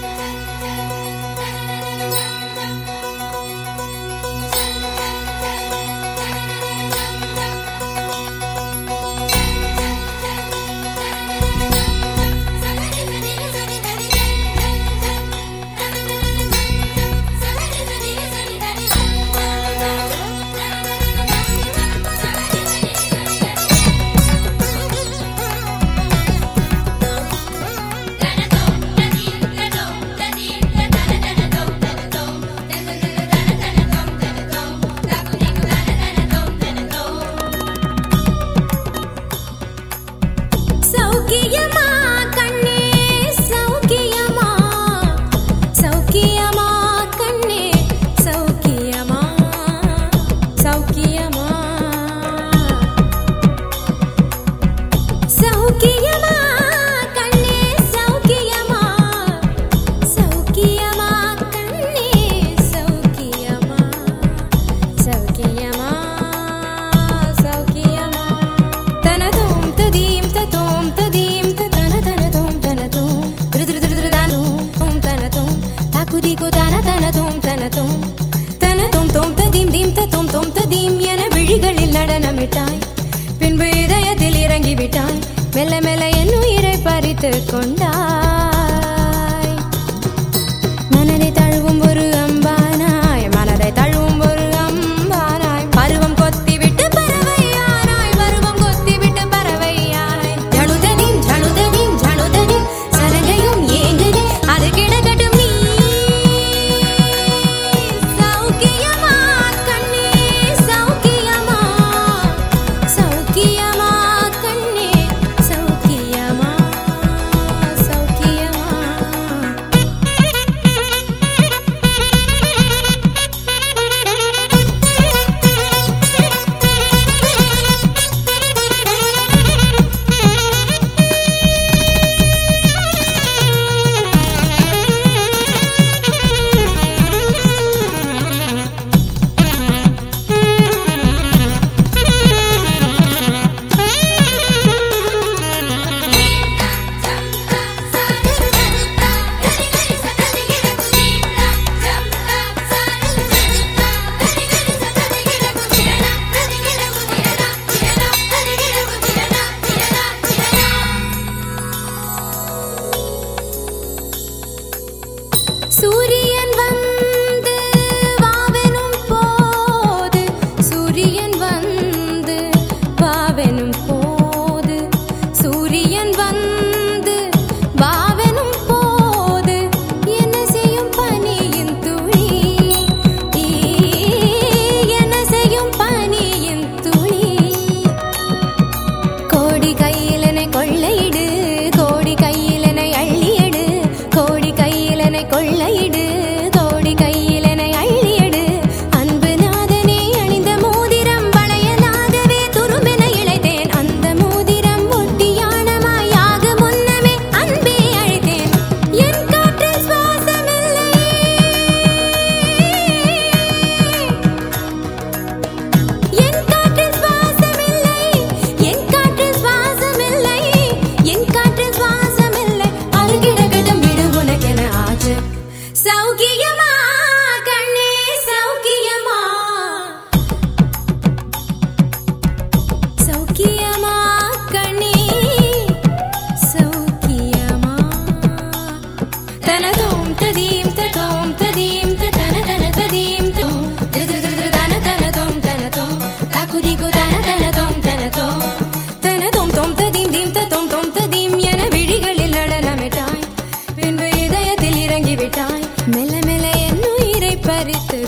Bye. விழிகளில் நடனமிட்டாய். பின்பு இதயத்தில் இறங்கிவிட்டாய். மெல்ல மெல்ல என் உயிரை பறித்து கொண்டார் மாட்டிவிட்டாய் மெல்ல மெல்ல என்னுயிரை பறித்து